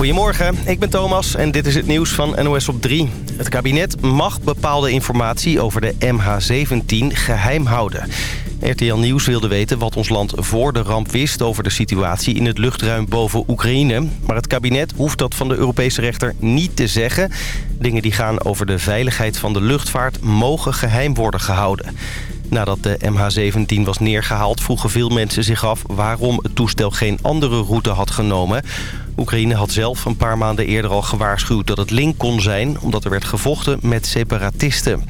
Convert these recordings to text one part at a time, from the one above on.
Goedemorgen, ik ben Thomas en dit is het nieuws van NOS op 3. Het kabinet mag bepaalde informatie over de MH17 geheim houden. RTL Nieuws wilde weten wat ons land voor de ramp wist... over de situatie in het luchtruim boven Oekraïne. Maar het kabinet hoeft dat van de Europese rechter niet te zeggen. Dingen die gaan over de veiligheid van de luchtvaart... mogen geheim worden gehouden. Nadat de MH17 was neergehaald vroegen veel mensen zich af... waarom het toestel geen andere route had genomen. Oekraïne had zelf een paar maanden eerder al gewaarschuwd dat het link kon zijn... omdat er werd gevochten met separatisten.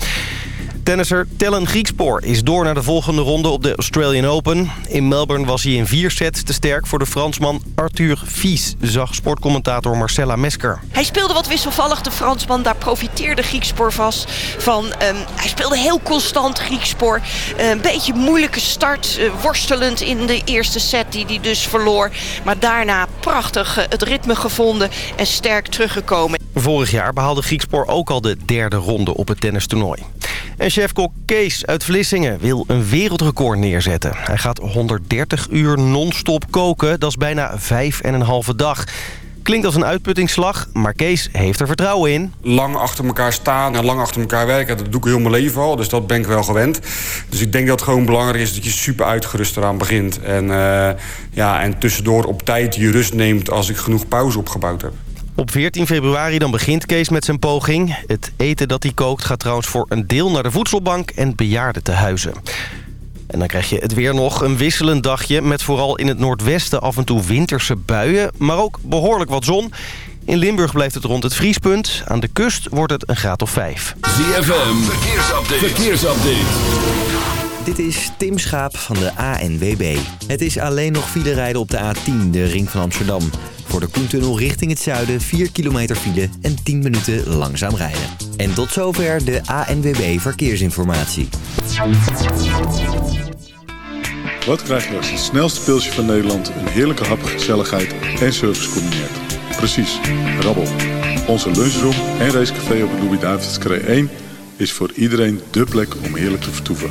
Tennisser Tellen Griekspoor is door naar de volgende ronde op de Australian Open. In Melbourne was hij in vier sets te sterk voor de Fransman Arthur Fies, zag sportcommentator Marcella Mesker. Hij speelde wat wisselvallig, de Fransman. Daar profiteerde Griekspoor vast van. Um, hij speelde heel constant Griekspoor. Uh, een beetje moeilijke start, uh, worstelend in de eerste set die hij dus verloor. Maar daarna prachtig uh, het ritme gevonden en sterk teruggekomen. Vorig jaar behaalde Griekspoor ook al de derde ronde op het tennistoernooi. En chefkok Kees uit Vlissingen wil een wereldrecord neerzetten. Hij gaat 130 uur non-stop koken, dat is bijna vijf en een halve dag. Klinkt als een uitputtingsslag, maar Kees heeft er vertrouwen in. Lang achter elkaar staan en lang achter elkaar werken, dat doe ik heel mijn leven al. Dus dat ben ik wel gewend. Dus ik denk dat het gewoon belangrijk is dat je super uitgerust eraan begint. En, uh, ja, en tussendoor op tijd je rust neemt als ik genoeg pauze opgebouwd heb. Op 14 februari dan begint Kees met zijn poging. Het eten dat hij kookt gaat trouwens voor een deel naar de voedselbank en bejaardentehuizen. En dan krijg je het weer nog een wisselend dagje... met vooral in het noordwesten af en toe winterse buien... maar ook behoorlijk wat zon. In Limburg blijft het rond het vriespunt. Aan de kust wordt het een graad of 5. ZFM, verkeersupdate. verkeersupdate. Dit is Tim Schaap van de ANWB. Het is alleen nog file rijden op de A10, de ring van Amsterdam. Voor de Koentunnel richting het zuiden 4 kilometer file en 10 minuten langzaam rijden. En tot zover de ANWB Verkeersinformatie. Wat krijg je als het snelste pilsje van Nederland... een heerlijke hap, gezelligheid en service combineert? Precies, rabbel. Onze lunchroom en racecafé op het Louis-David's 1... is voor iedereen dé plek om heerlijk te vertoeven.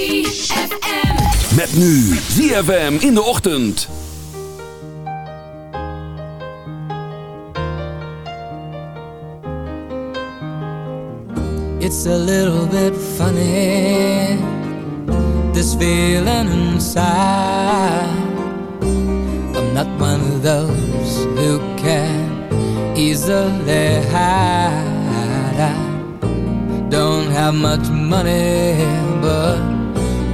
ZFM. Met nu ZFM in de ochtend. It's a little bit funny, this feeling inside. I'm not one of those who can easily hide. I don't have much money, but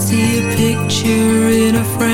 see a picture in a frame.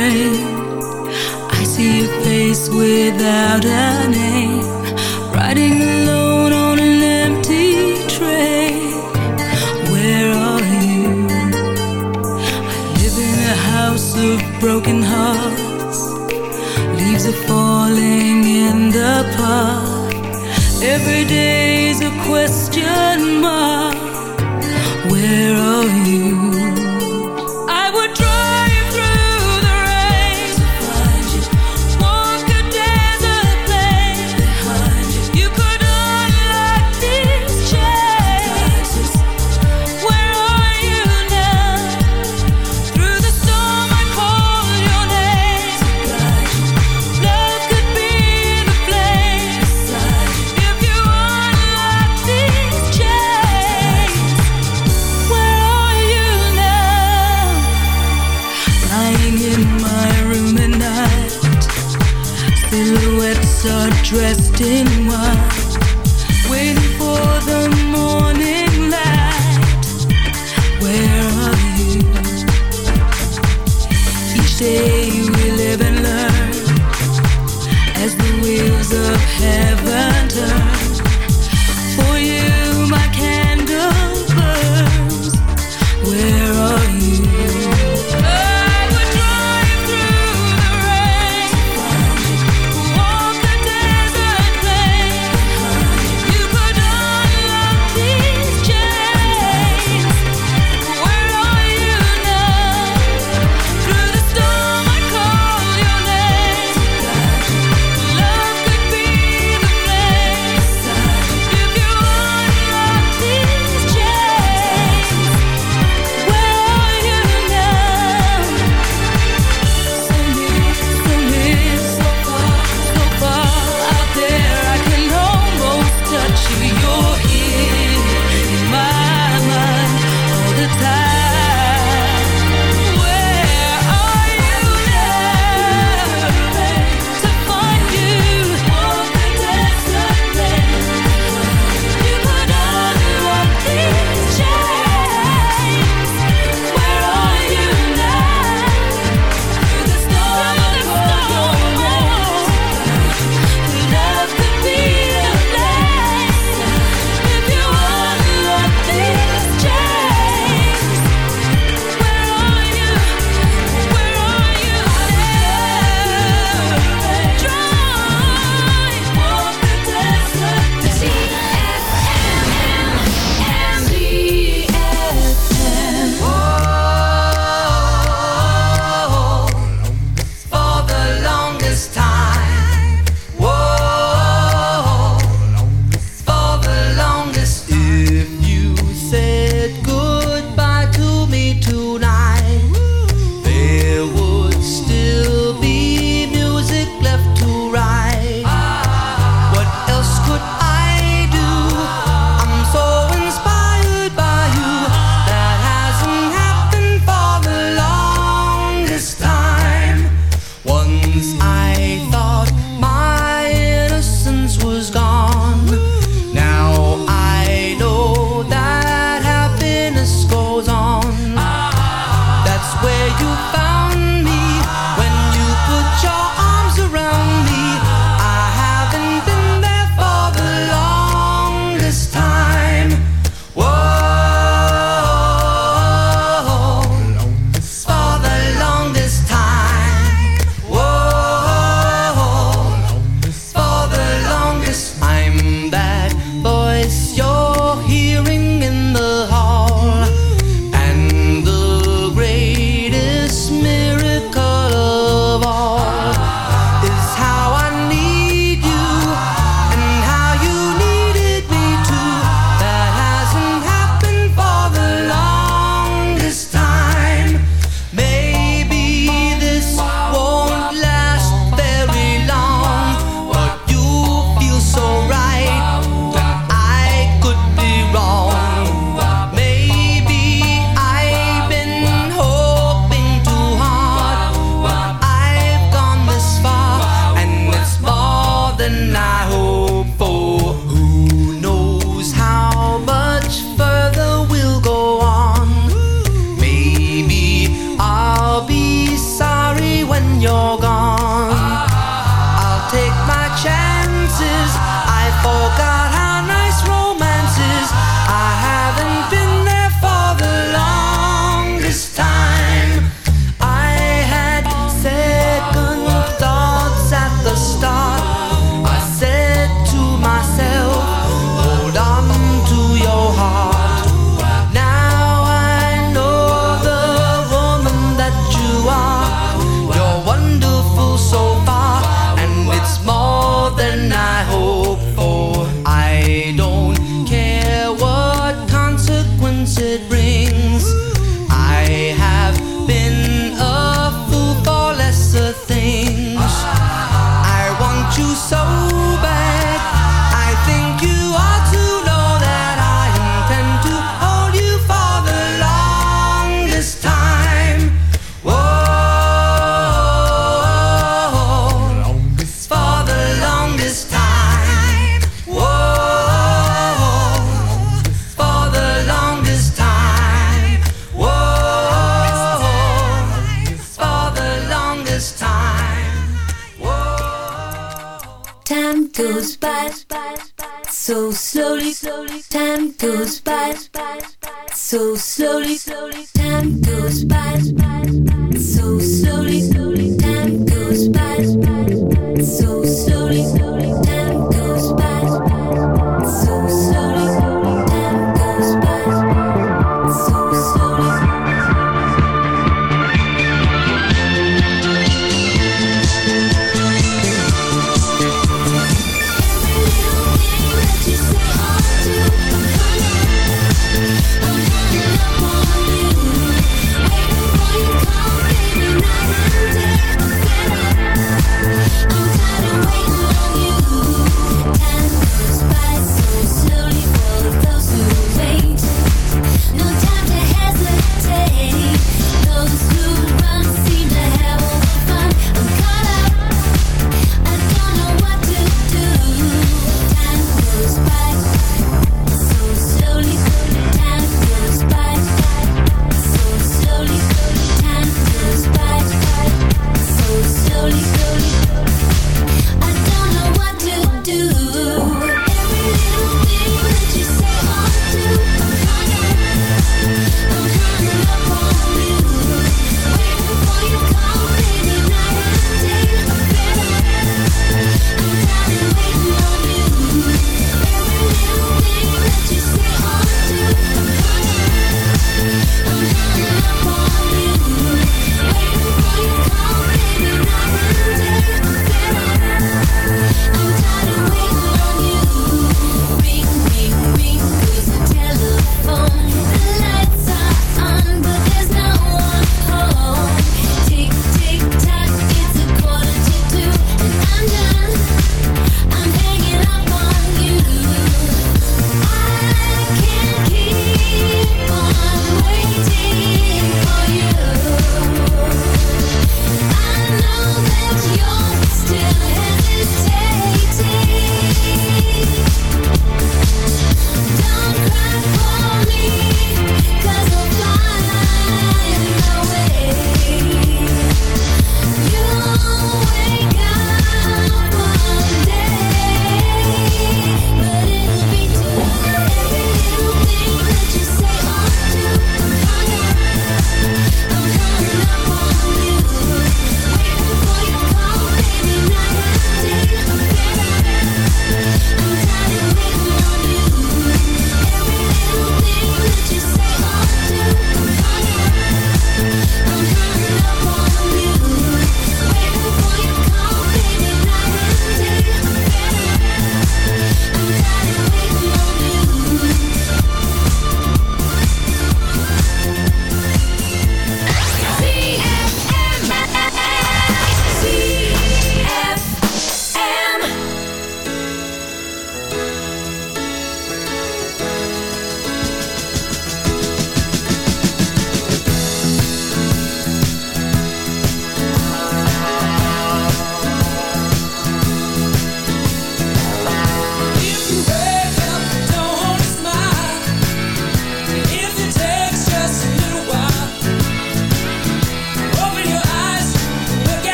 hope for.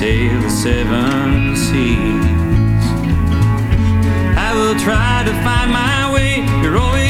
sail the seven seas. I will try to find my way. You're always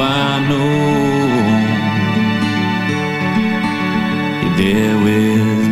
I know you're there with me.